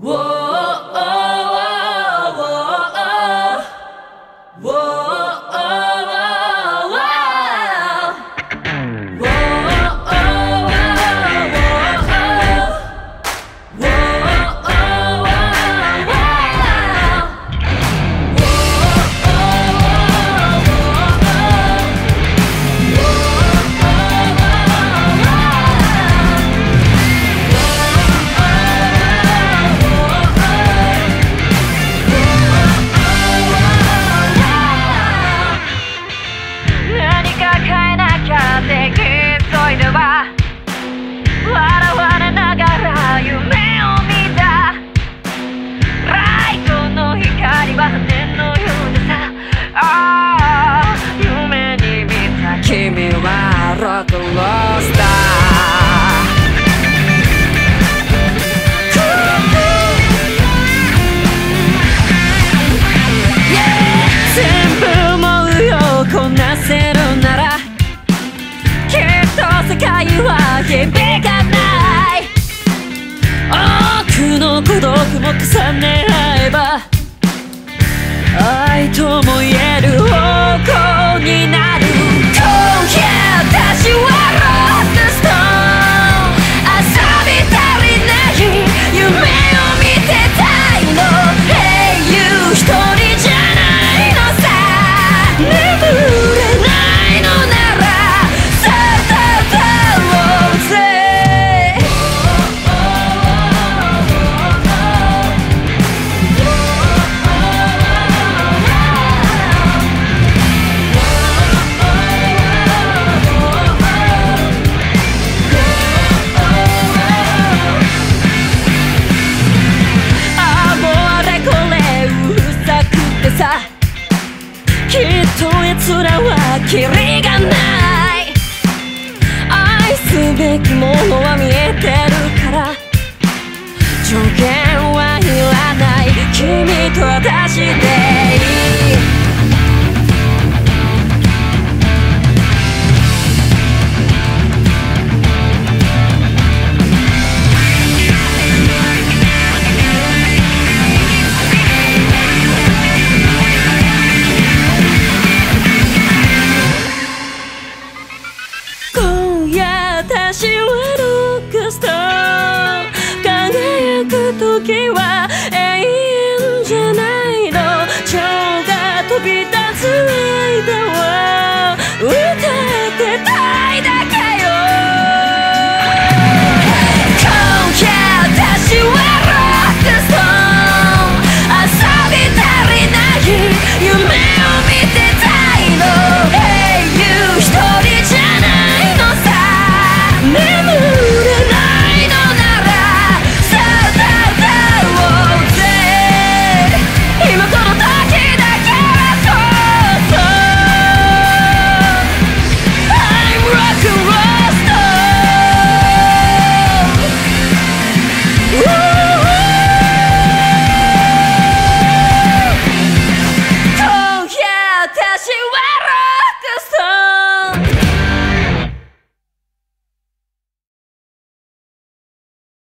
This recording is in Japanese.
Whoa! 愛は響かない。多くの孤独も重ね合えば愛ともっとらはキリがない。愛すべきものは見えてる。